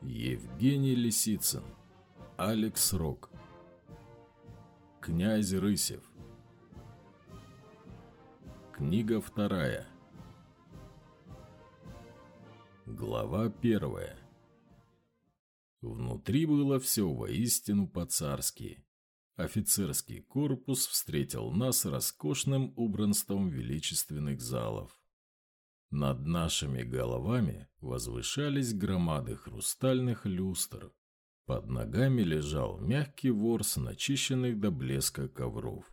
Евгений Лисицын. Алекс Рок. Князь Рысев. Книга вторая. Глава первая. Внутри было все воистину по-царски. Офицерский корпус встретил нас роскошным убранством величественных залов. Над нашими головами возвышались громады хрустальных люстр. Под ногами лежал мягкий ворс начищенных до блеска ковров.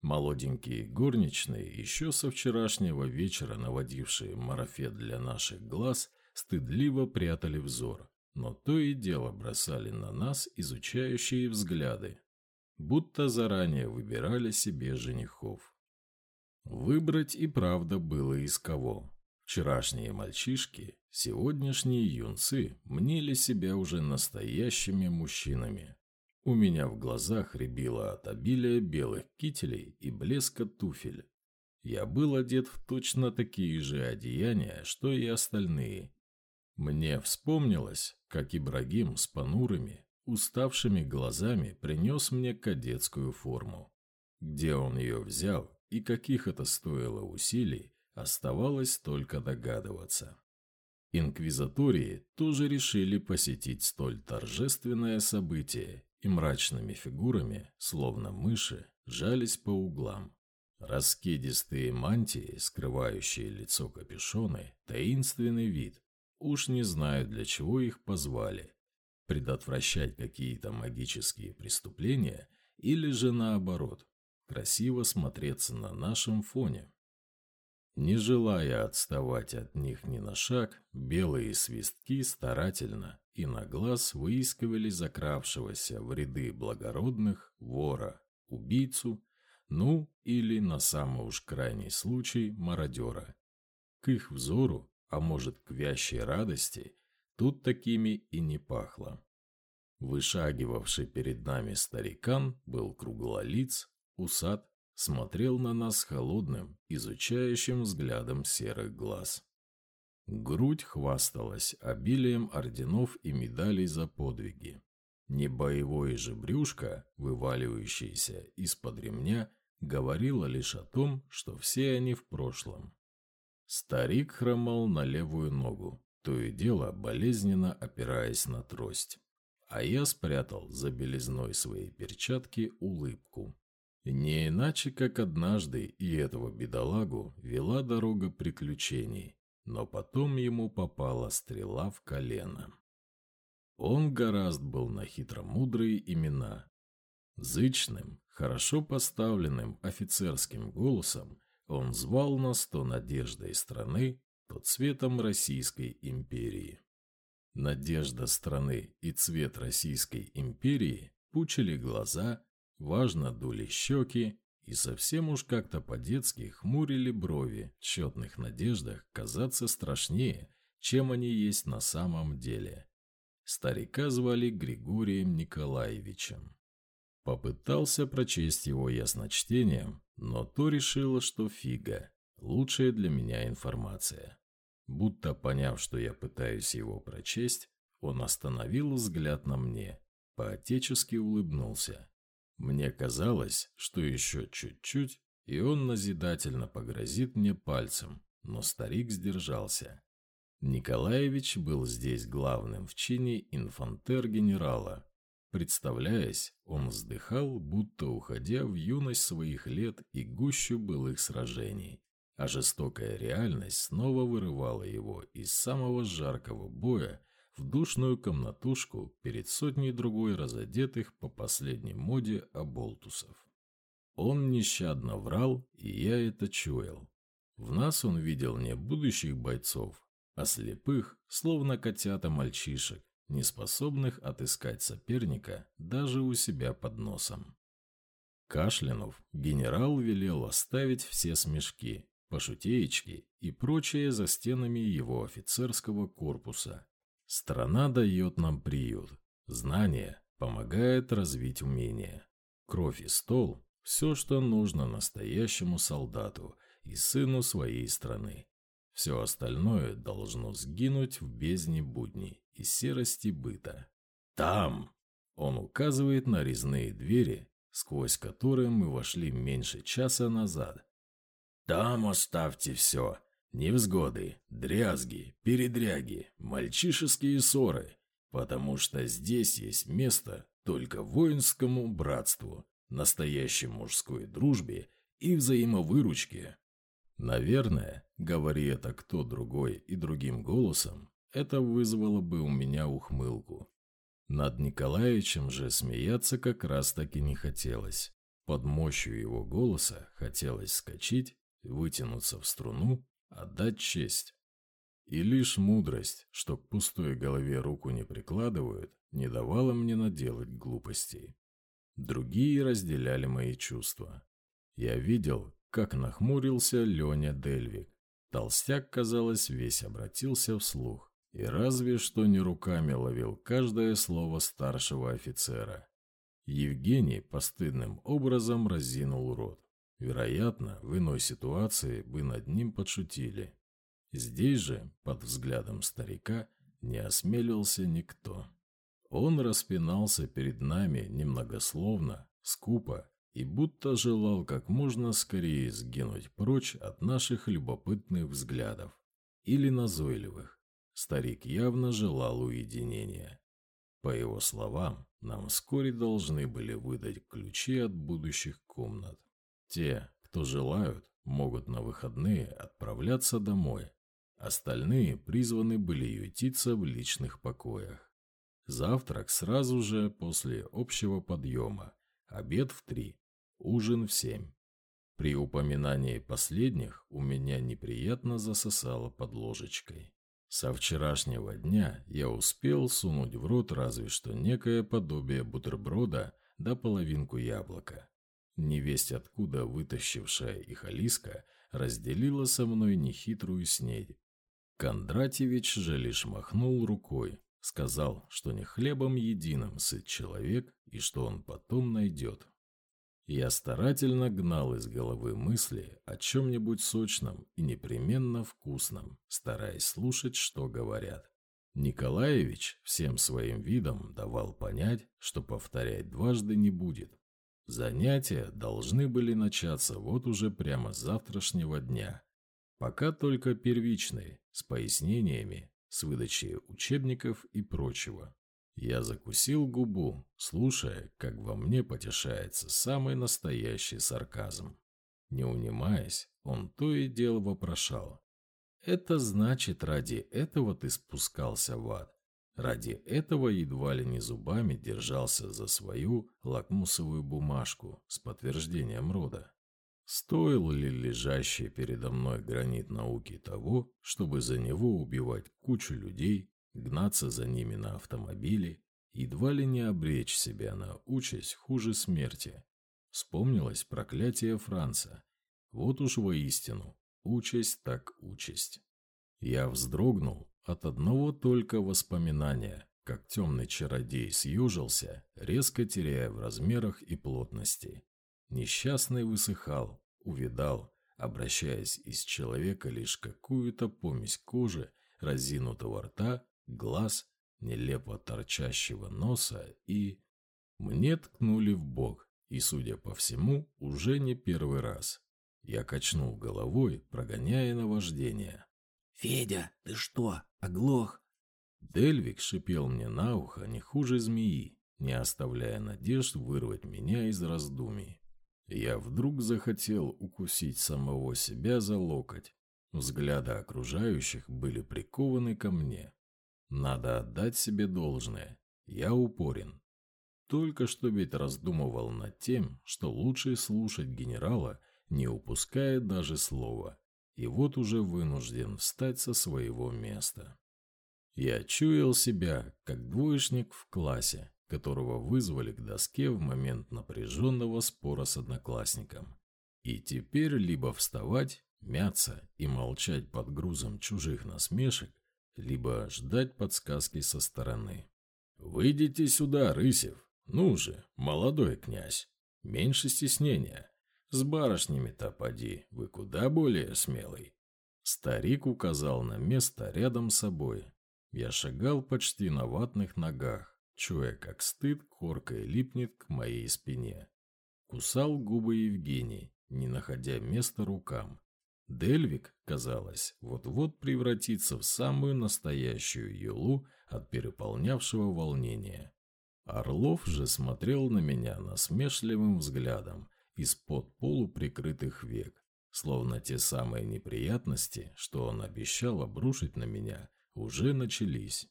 Молоденькие горничные, еще со вчерашнего вечера наводившие марафет для наших глаз, стыдливо прятали взор, но то и дело бросали на нас изучающие взгляды, будто заранее выбирали себе женихов. Выбрать и правда было из кого. Вчерашние мальчишки, сегодняшние юнцы мнили себя уже настоящими мужчинами. У меня в глазах рябило от обилия белых кителей и блеска туфель. Я был одет в точно такие же одеяния, что и остальные. Мне вспомнилось, как Ибрагим с понурыми, уставшими глазами принес мне кадетскую форму. Где он ее взял и каких это стоило усилий, Оставалось только догадываться. Инквизатории тоже решили посетить столь торжественное событие и мрачными фигурами, словно мыши, жались по углам. Раскидистые мантии, скрывающие лицо капюшоны, таинственный вид. Уж не знаю, для чего их позвали. Предотвращать какие-то магические преступления или же наоборот, красиво смотреться на нашем фоне. Не желая отставать от них ни на шаг, белые свистки старательно и на глаз выискивали закравшегося в ряды благородных вора, убийцу, ну или, на самый уж крайний случай, мародера. К их взору, а может к вящей радости, тут такими и не пахло. Вышагивавший перед нами старикан был круглолиц, усат смотрел на нас холодным, изучающим взглядом серых глаз. Грудь хвасталась обилием орденов и медалей за подвиги. Не боевое же брюшко, вываливающееся из-под ремня, говорило лишь о том, что все они в прошлом. Старик хромал на левую ногу, то и дело болезненно опираясь на трость. А я спрятал за белизной своей перчатки улыбку. Не иначе, как однажды и этого бедолагу вела дорога приключений, но потом ему попала стрела в колено. Он гораст был на хитромудрые имена. Зычным, хорошо поставленным офицерским голосом он звал нас то надеждой страны, то цветом Российской империи. Надежда страны и цвет Российской империи пучили глаза Важно дули щеки и совсем уж как-то по-детски хмурили брови в тщетных надеждах казаться страшнее, чем они есть на самом деле. Старика звали Григорием Николаевичем. Попытался прочесть его ясночтением, но то решило, что фига – лучшая для меня информация. Будто поняв, что я пытаюсь его прочесть, он остановил взгляд на мне, поотечески улыбнулся мне казалось, что еще чуть-чуть, и он назидательно погрозит мне пальцем, но старик сдержался. Николаевич был здесь главным в чине инфантер-генерала. Представляясь, он вздыхал, будто уходя в юность своих лет и гущу былых сражений, а жестокая реальность снова вырывала его из самого жаркого боя в душную комнатушку перед сотней другой разодетых по последней моде оболтусов. Он нещадно врал, и я это чуял. В нас он видел не будущих бойцов, а слепых, словно котята мальчишек, неспособных отыскать соперника даже у себя под носом. Кашлянув, генерал велел оставить все смешки, пошутеечки и прочее за стенами его офицерского корпуса Страна дает нам приют. Знание помогает развить умения. Кровь и стол – все, что нужно настоящему солдату и сыну своей страны. Все остальное должно сгинуть в бездне будней и серости быта. Там! Он указывает на резные двери, сквозь которые мы вошли меньше часа назад. Там оставьте все. Невзгоды, дрязги, передряги, мальчишеские ссоры, потому что здесь есть место только воинскому братству, настоящей мужской дружбе и взаимовыручке. Наверное, говори это кто другой и другим голосом, это вызвало бы у меня ухмылку. Над Николаевичем же смеяться как раз таки не хотелось. Под мощью его голоса хотелось скачить, вытянуться в струну, отдать честь. И лишь мудрость, что к пустой голове руку не прикладывают, не давала мне наделать глупостей. Другие разделяли мои чувства. Я видел, как нахмурился Леня Дельвик. Толстяк, казалось, весь обратился вслух и разве что не руками ловил каждое слово старшего офицера. Евгений постыдным образом разинул рот. Вероятно, в иной ситуации бы над ним подшутили. Здесь же, под взглядом старика, не осмелился никто. Он распинался перед нами немногословно, скупо, и будто желал как можно скорее сгинуть прочь от наших любопытных взглядов или назойливых. Старик явно желал уединения. По его словам, нам вскоре должны были выдать ключи от будущих комнат. Те, кто желают, могут на выходные отправляться домой. Остальные призваны были ютиться в личных покоях. Завтрак сразу же после общего подъема, обед в три, ужин в семь. При упоминании последних у меня неприятно засосало под ложечкой. Со вчерашнего дня я успел сунуть в рот разве что некое подобие бутерброда да половинку яблока. Невесть откуда вытащившая их Алиска разделила со мной нехитрую снедь. Кондратьевич же лишь махнул рукой, сказал, что не хлебом единым сыт человек и что он потом найдет. Я старательно гнал из головы мысли о чем-нибудь сочном и непременно вкусном, стараясь слушать, что говорят. Николаевич всем своим видом давал понять, что повторять дважды не будет. Занятия должны были начаться вот уже прямо с завтрашнего дня. Пока только первичные, с пояснениями, с выдачей учебников и прочего. Я закусил губу, слушая, как во мне потешается самый настоящий сарказм. Не унимаясь, он то и дело вопрошал. «Это значит, ради этого ты спускался в ад? Ради этого едва ли не зубами держался за свою лакмусовую бумажку с подтверждением рода. Стоил ли лежащий передо мной гранит науки того, чтобы за него убивать кучу людей, гнаться за ними на автомобиле, едва ли не обречь себя на участь хуже смерти? Вспомнилось проклятие Франца. Вот уж воистину, участь так участь. Я вздрогнул от одного только воспоминания, как темный чародей съежился, резко теряя в размерах и плотности. Несчастный высыхал, увидал, обращаясь из человека лишь какую-то помесь кожи, разинутого рта, глаз, нелепо торчащего носа и... Мне ткнули в бок, и, судя по всему, уже не первый раз. Я качнул головой, прогоняя наваждение. «Федя, ты что, оглох?» Дельвик шипел мне на ухо не хуже змеи, не оставляя надежд вырвать меня из раздумий. Я вдруг захотел укусить самого себя за локоть. Взгляды окружающих были прикованы ко мне. Надо отдать себе должное. Я упорен. Только что ведь раздумывал над тем, что лучше слушать генерала, не упуская даже слова и вот уже вынужден встать со своего места. Я чуял себя, как двоечник в классе, которого вызвали к доске в момент напряженного спора с одноклассником. И теперь либо вставать, мяться и молчать под грузом чужих насмешек, либо ждать подсказки со стороны. «Выйдите сюда, Рысев! Ну же, молодой князь! Меньше стеснения! С барышнями-то поди, вы куда более смелый. Старик указал на место рядом с собой. Я шагал почти на ватных ногах, чуя, как стыд коркой липнет к моей спине. Кусал губы Евгений, не находя места рукам. Дельвик, казалось, вот-вот превратится в самую настоящую елу от переполнявшего волнения. Орлов же смотрел на меня насмешливым взглядом из-под полуприкрытых век, словно те самые неприятности, что он обещал обрушить на меня, уже начались.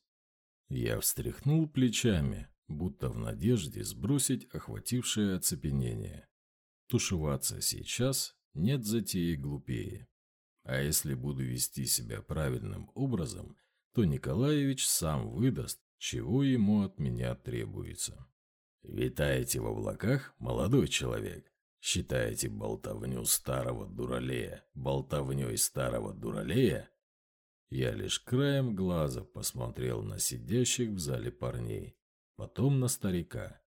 Я встряхнул плечами, будто в надежде сбросить охватившее оцепенение. Тушеваться сейчас нет затеи глупее. А если буду вести себя правильным образом, то Николаевич сам выдаст, чего ему от меня требуется. «Витаете в облаках, молодой человек? Считаете болтовню старого дуралея болтовней старого дуралея?» Я лишь краем глаза посмотрел на сидящих в зале парней, потом на старика.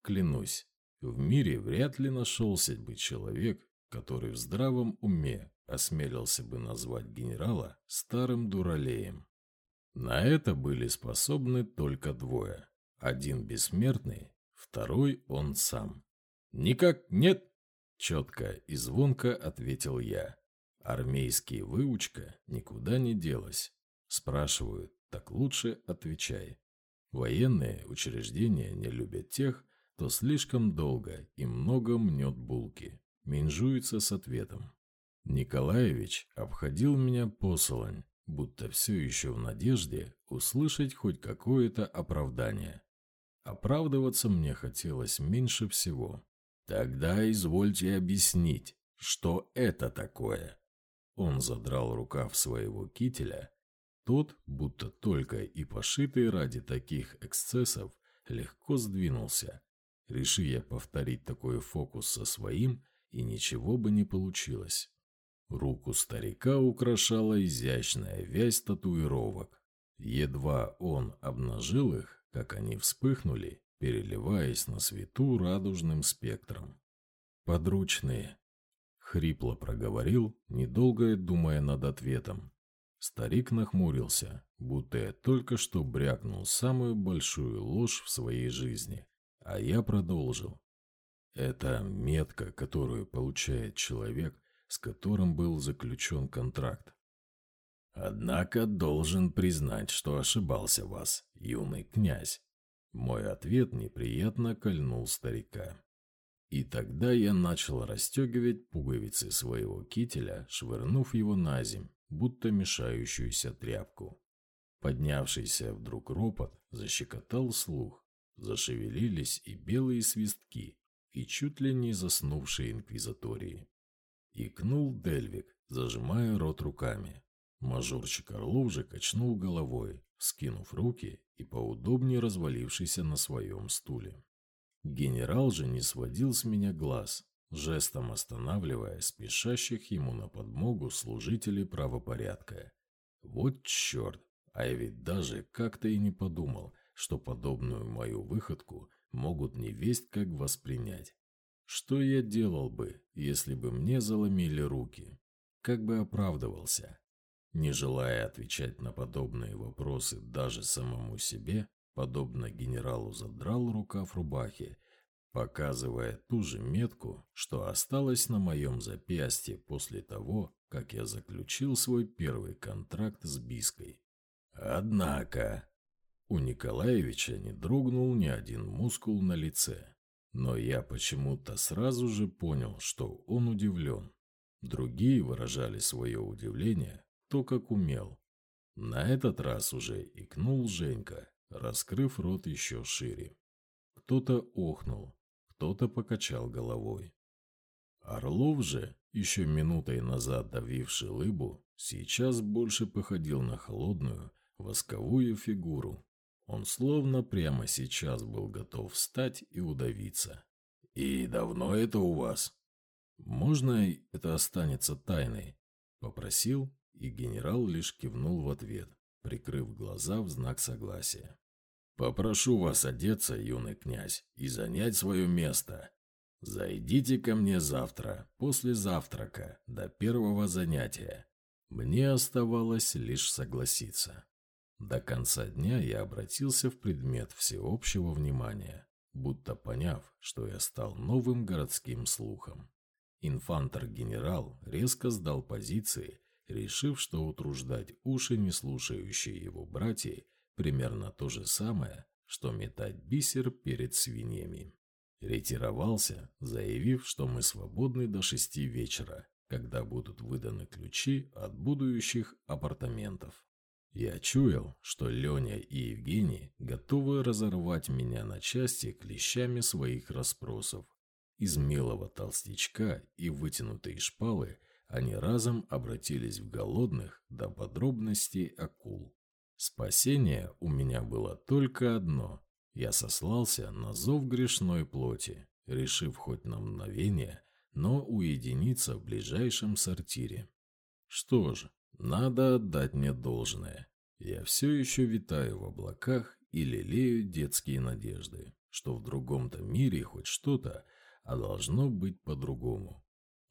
Клянусь, в мире вряд ли нашелся бы человек, который в здравом уме осмелился бы назвать генерала старым дуралеем. На это были способны только двое. Один бессмертный, второй он сам. «Никак нет!» – четко и звонко ответил я. Армейские выучка никуда не делась. Спрашивают, так лучше отвечай. Военные учреждения не любят тех, кто слишком долго и много мнет булки. Менжуется с ответом. Николаевич обходил меня посолонь, будто все еще в надежде услышать хоть какое-то оправдание. Оправдываться мне хотелось меньше всего. Тогда извольте объяснить, что это такое. Он задрал рукав своего кителя. Тот, будто только и пошитый ради таких эксцессов, легко сдвинулся. Реши я повторить такой фокус со своим, и ничего бы не получилось. Руку старика украшала изящная вязь татуировок. Едва он обнажил их, как они вспыхнули, переливаясь на свету радужным спектром. «Подручные», — хрипло проговорил, недолго думая над ответом. Старик нахмурился, будто я только что брякнул самую большую ложь в своей жизни, а я продолжил. Это метка, которую получает человек, с которым был заключен контракт. Однако должен признать, что ошибался вас, юный князь. Мой ответ неприятно кольнул старика. И тогда я начал расстегивать пуговицы своего кителя, швырнув его на земь, будто мешающуюся тряпку. Поднявшийся вдруг ропот защекотал слух. Зашевелились и белые свистки, и чуть ли не заснувшие инквизатории. Икнул Дельвик, зажимая рот руками. Мажорчик Орлов же качнул головой, скинув руки и поудобнее развалившийся на своем стуле. Генерал же не сводил с меня глаз, жестом останавливая спешащих ему на подмогу служителей правопорядка. Вот черт, а я ведь даже как-то и не подумал, что подобную мою выходку могут не весть как воспринять. Что я делал бы, если бы мне заломили руки? Как бы оправдывался? Не желая отвечать на подобные вопросы даже самому себе, подобно генералу задрал рукав рубахи, показывая ту же метку, что осталась на моем запястье после того, как я заключил свой первый контракт с Биской. Однако, у Николаевича не дрогнул ни один мускул на лице. Но я почему-то сразу же понял, что он удивлен. Другие выражали свое удивление, то как умел. На этот раз уже икнул Женька, раскрыв рот еще шире. Кто-то охнул, кто-то покачал головой. Орлов же, еще минутой назад давивший лыбу, сейчас больше походил на холодную, восковую фигуру, он словно прямо сейчас был готов встать и удавиться. «И давно это у вас?» «Можно это останется тайной?» Попросил, и генерал лишь кивнул в ответ, прикрыв глаза в знак согласия. «Попрошу вас одеться, юный князь, и занять свое место. Зайдите ко мне завтра, после завтрака, до первого занятия. Мне оставалось лишь согласиться. До конца дня я обратился в предмет всеобщего внимания, будто поняв, что я стал новым городским слухом. Инфантер-генерал резко сдал позиции, решив, что утруждать уши не слушающие его братья примерно то же самое, что метать бисер перед свиньями. Ретировался, заявив, что мы свободны до шести вечера, когда будут выданы ключи от будущих апартаментов. Я чуял, что Леня и Евгений готовы разорвать меня на части клещами своих расспросов. Из милого толстячка и вытянутой шпалы они разом обратились в голодных до подробностей акул. Спасение у меня было только одно. Я сослался на зов грешной плоти, решив хоть на мгновение, но уединиться в ближайшем сортире. Что ж, надо отдать мне должное. Я все еще витаю в облаках и лелею детские надежды, что в другом-то мире хоть что-то, а должно быть по-другому.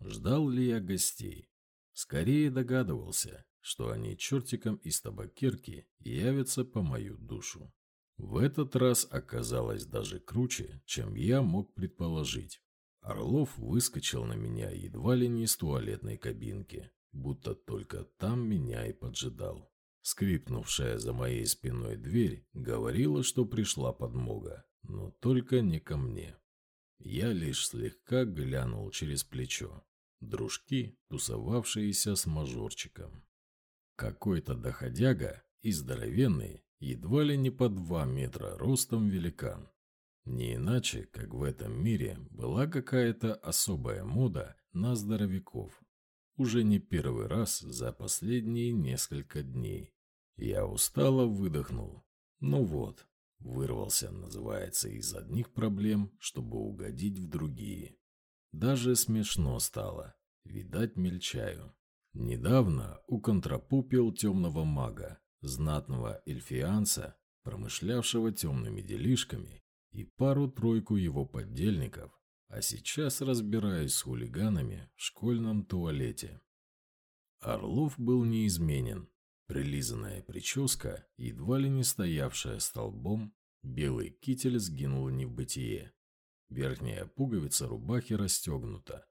Ждал ли я гостей? Скорее догадывался, что они чертиком из табакерки явятся по мою душу. В этот раз оказалось даже круче, чем я мог предположить. Орлов выскочил на меня едва ли не из туалетной кабинки, будто только там меня и поджидал. Скрипнувшая за моей спиной дверь говорила, что пришла подмога, но только не ко мне. Я лишь слегка глянул через плечо. Дружки, тусовавшиеся с мажорчиком. Какой-то доходяга и здоровенный, едва ли не по два метра ростом великан. Не иначе, как в этом мире была какая-то особая мода на здоровяков. Уже не первый раз за последние несколько дней. Я устало выдохнул. Ну вот, вырвался, называется, из одних проблем, чтобы угодить в другие. Даже смешно стало. Видать, мельчаю. Недавно уконтрапупил темного мага, знатного эльфианца, промышлявшего темными делишками, и пару-тройку его поддельников, а сейчас разбираюсь с хулиганами в школьном туалете. Орлов был неизменен. Прилизанная прическа, едва ли не стоявшая столбом, белый китель сгинул в бытие. Верхняя пуговица рубахи расстегнута.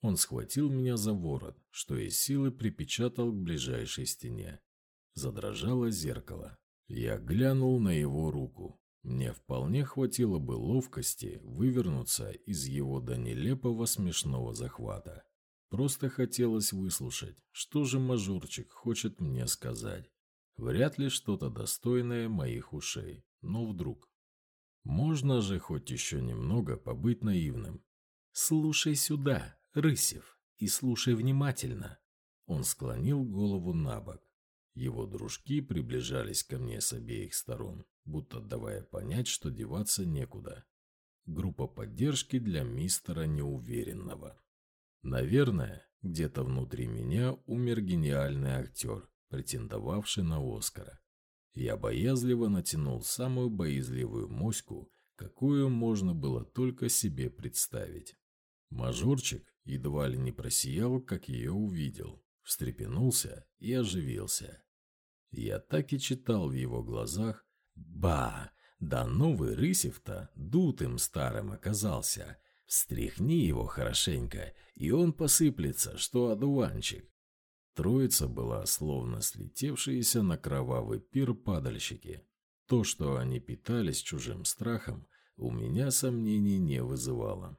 Он схватил меня за ворот, что из силы припечатал к ближайшей стене. Задрожало зеркало. Я глянул на его руку. Мне вполне хватило бы ловкости вывернуться из его до нелепого смешного захвата. Просто хотелось выслушать, что же мажорчик хочет мне сказать. Вряд ли что-то достойное моих ушей, но вдруг. Можно же хоть еще немного побыть наивным. «Слушай сюда, Рысев, и слушай внимательно». Он склонил голову на бок. Его дружки приближались ко мне с обеих сторон, будто давая понять, что деваться некуда. Группа поддержки для мистера неуверенного. Наверное, где-то внутри меня умер гениальный актер, претендовавший на Оскара. Я боязливо натянул самую боязливую моську, какую можно было только себе представить. Мажорчик едва ли не просиял, как ее увидел, встрепенулся и оживился. Я так и читал в его глазах «Ба, да новый Рысев-то дутым старым оказался. Встряхни его хорошенько, и он посыплется, что одуванчик». Троица была словно слетевшиеся на кровавый пир падальщики. То, что они питались чужим страхом, у меня сомнений не вызывало.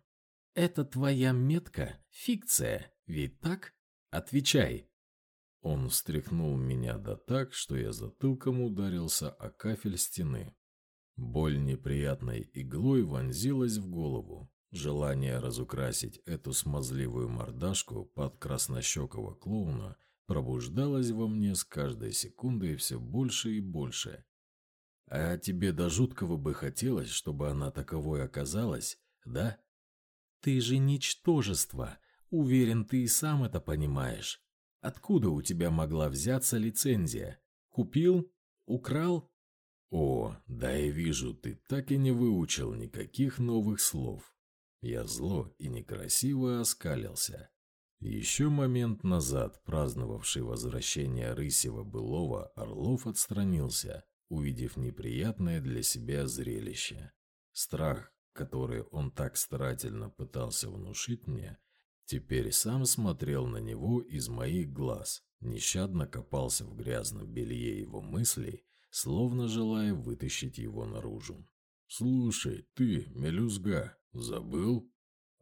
«Это твоя метка? Фикция, ведь так? Отвечай!» Он встряхнул меня да так, что я затылком ударился о кафель стены. Боль неприятной иглой вонзилась в голову. Желание разукрасить эту смазливую мордашку под краснощекого клоуна пробуждалось во мне с каждой секундой все больше и больше. А тебе до жуткого бы хотелось, чтобы она таковой оказалась, да? Ты же ничтожество. Уверен, ты и сам это понимаешь. Откуда у тебя могла взяться лицензия? Купил? Украл? О, да я вижу, ты так и не выучил никаких новых слов. Я зло и некрасиво оскалился. Еще момент назад, праздновавший возвращение Рысева былого, Орлов отстранился, увидев неприятное для себя зрелище. Страх, который он так старательно пытался внушить мне, теперь сам смотрел на него из моих глаз, нещадно копался в грязном белье его мыслей, словно желая вытащить его наружу. «Слушай, ты, мелюзга, забыл?»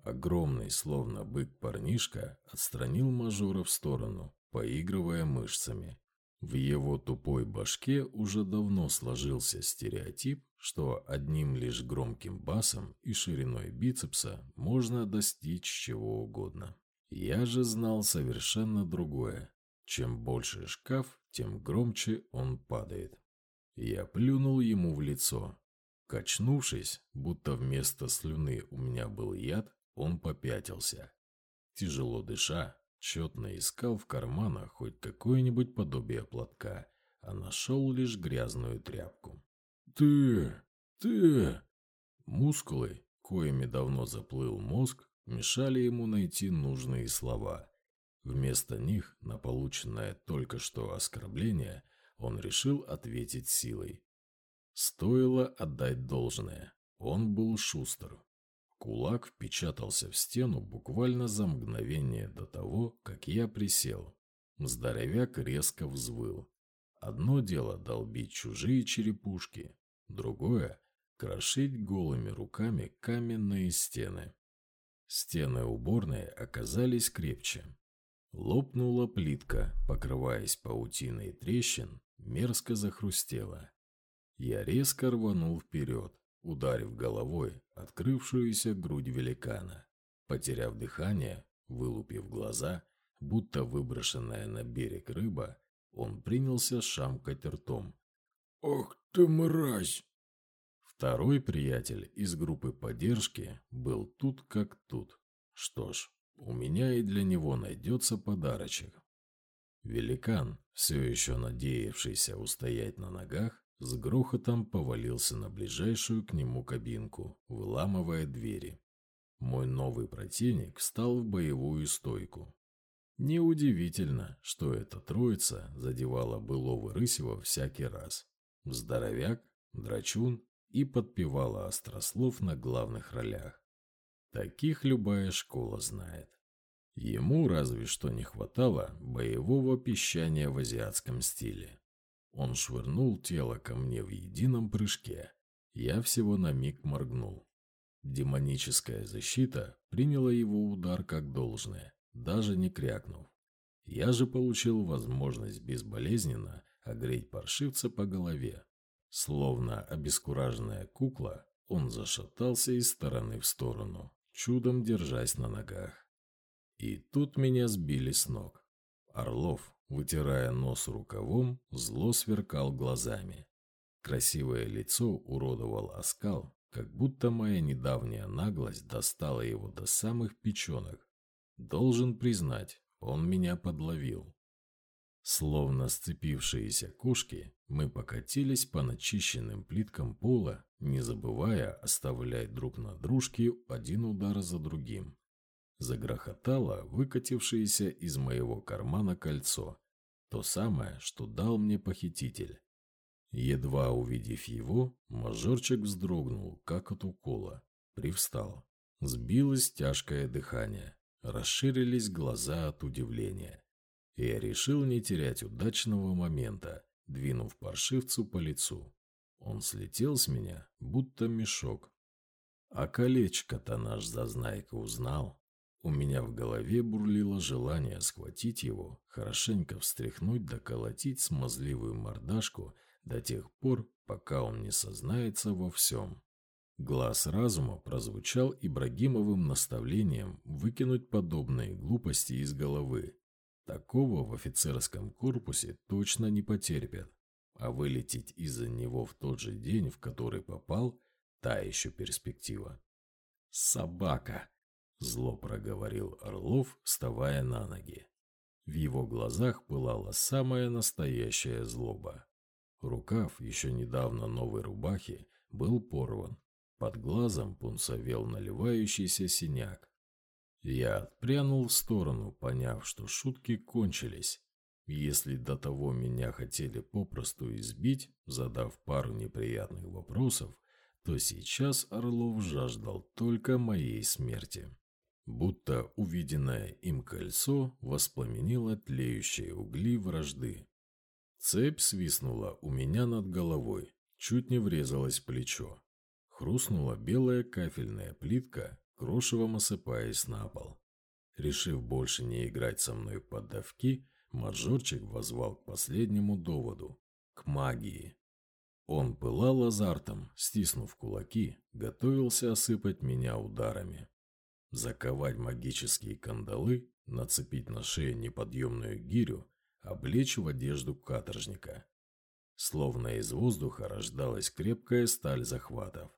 Огромный, словно бык парнишка, отстранил мажора в сторону, поигрывая мышцами. В его тупой башке уже давно сложился стереотип, что одним лишь громким басом и шириной бицепса можно достичь чего угодно. Я же знал совершенно другое. Чем больше шкаф, тем громче он падает. Я плюнул ему в лицо. Качнувшись, будто вместо слюны у меня был яд, он попятился. Тяжело дыша, тщетно искал в карманах хоть какое-нибудь подобие платка, а нашел лишь грязную тряпку. «Ты! Ты!» Мускулы, коими давно заплыл мозг, мешали ему найти нужные слова. Вместо них на полученное только что оскорбление он решил ответить силой. Стоило отдать должное. Он был шустр. Кулак впечатался в стену буквально за мгновение до того, как я присел. Здоровяк резко взвыл. Одно дело долбить чужие черепушки, другое – крошить голыми руками каменные стены. Стены уборной оказались крепче. Лопнула плитка, покрываясь паутиной трещин, мерзко захрустела. Я резко рванул вперед, ударив головой открывшуюся грудь великана. Потеряв дыхание, вылупив глаза, будто выброшенная на берег рыба, он принялся шамкать ртом. «Ох ты мразь!» Второй приятель из группы поддержки был тут как тут. Что ж, у меня и для него найдется подарочек. Великан, все еще надеявшийся устоять на ногах, с грохотом повалился на ближайшую к нему кабинку, выламывая двери. Мой новый противник встал в боевую стойку. Неудивительно, что эта троица задевала былого Рысева всякий раз. Здоровяк, драчун и подпевала острослов на главных ролях. Таких любая школа знает. Ему разве что не хватало боевого пищания в азиатском стиле. Он швырнул тело ко мне в едином прыжке. Я всего на миг моргнул. Демоническая защита приняла его удар как должное, даже не крякнув. Я же получил возможность безболезненно огреть паршивца по голове. Словно обескураженная кукла, он зашатался из стороны в сторону, чудом держась на ногах. И тут меня сбили с ног. Орлов, Вытирая нос рукавом, зло сверкал глазами. Красивое лицо уродовал оскал, как будто моя недавняя наглость достала его до самых печенок. Должен признать, он меня подловил. Словно сцепившиеся кошки, мы покатились по начищенным плиткам пола, не забывая оставлять друг на дружке один удар за другим. Загрохотало выкатившееся из моего кармана кольцо. То самое, что дал мне похититель. Едва увидев его, мажорчик вздрогнул, как от укола. Привстал. Сбилось тяжкое дыхание. Расширились глаза от удивления. Я решил не терять удачного момента, двинув паршивцу по лицу. Он слетел с меня, будто мешок. А колечко-то наш зазнайка узнал. У меня в голове бурлило желание схватить его, хорошенько встряхнуть да колотить смазливую мордашку до тех пор, пока он не сознается во всем. Глаз разума прозвучал Ибрагимовым наставлением выкинуть подобные глупости из головы. Такого в офицерском корпусе точно не потерпят, а вылететь из-за него в тот же день, в который попал, та еще перспектива. «Собака!» Зло проговорил Орлов, вставая на ноги. В его глазах пылала самая настоящая злоба. Рукав еще недавно новой рубахи был порван. Под глазом пунцовел наливающийся синяк. Я отпрянул в сторону, поняв, что шутки кончились. Если до того меня хотели попросту избить, задав пару неприятных вопросов, то сейчас Орлов жаждал только моей смерти. Будто увиденное им кольцо воспламенило тлеющие угли вражды. Цепь свистнула у меня над головой, чуть не врезалась в плечо. Хрустнула белая кафельная плитка, крошевом осыпаясь на пол. Решив больше не играть со мной под давки, мажорчик возвал к последнему доводу – к магии. Он пылал азартом, стиснув кулаки, готовился осыпать меня ударами. Заковать магические кандалы, нацепить на шею неподъемную гирю, облечь в одежду каторжника. Словно из воздуха рождалась крепкая сталь захватов.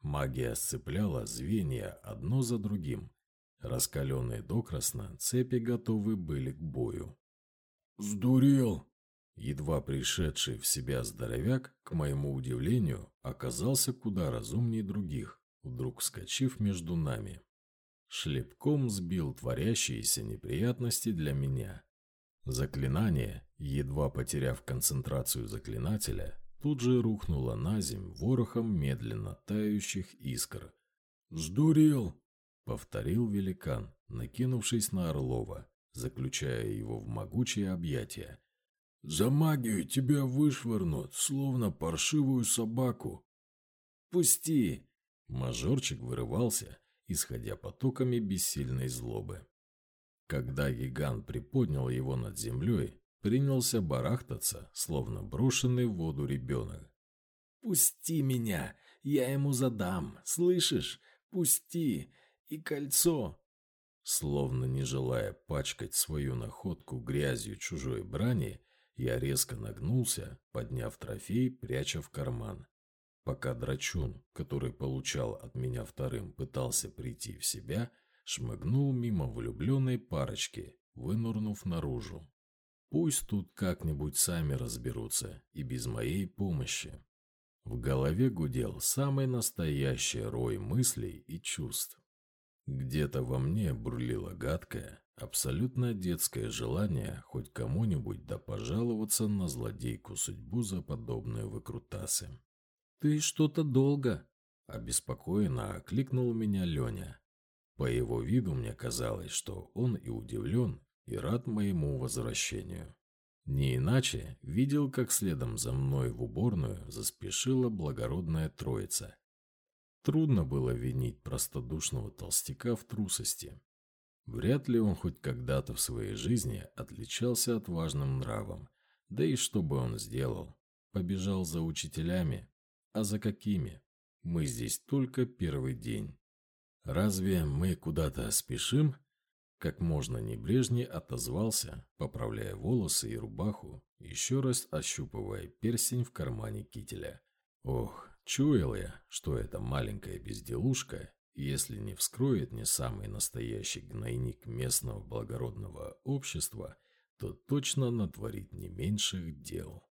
Магия сцепляла звенья одно за другим. Раскаленные докрасно, цепи готовы были к бою. «Сдурел!» Едва пришедший в себя здоровяк, к моему удивлению, оказался куда разумнее других, вдруг вскочив между нами. Шлепком сбил творящиеся неприятности для меня. Заклинание, едва потеряв концентрацию заклинателя, тут же рухнуло на земь ворохом медленно тающих искр. «Сдурел!» — повторил великан, накинувшись на Орлова, заключая его в могучее объятие. «За магию тебя вышвырнут, словно паршивую собаку!» «Пусти!» Мажорчик вырывался, исходя потоками бессильной злобы. Когда гигант приподнял его над землей, принялся барахтаться, словно брошенный в воду ребенок. «Пусти меня! Я ему задам! Слышишь? Пусти! И кольцо!» Словно не желая пачкать свою находку грязью чужой брани, я резко нагнулся, подняв трофей, пряча в карман. Пока драчун, который получал от меня вторым, пытался прийти в себя, шмыгнул мимо влюбленной парочки, вынурнув наружу. Пусть тут как-нибудь сами разберутся и без моей помощи. В голове гудел самый настоящий рой мыслей и чувств. Где-то во мне бурлило гадкое, абсолютно детское желание хоть кому-нибудь да пожаловаться на злодейку судьбу за подобные выкрутасы. «Ты что-то долго!» – обеспокоенно окликнул меня Леня. По его виду мне казалось, что он и удивлен, и рад моему возвращению. Не иначе видел, как следом за мной в уборную заспешила благородная троица. Трудно было винить простодушного толстяка в трусости. Вряд ли он хоть когда-то в своей жизни отличался отважным нравом. Да и что бы он сделал? Побежал за учителями, а за какими? Мы здесь только первый день. Разве мы куда-то спешим? Как можно небрежнее отозвался, поправляя волосы и рубаху, еще раз ощупывая перстень в кармане кителя. Ох, чуял я, что эта маленькая безделушка, если не вскроет не самый настоящий гнойник местного благородного общества, то точно натворит не меньших дел.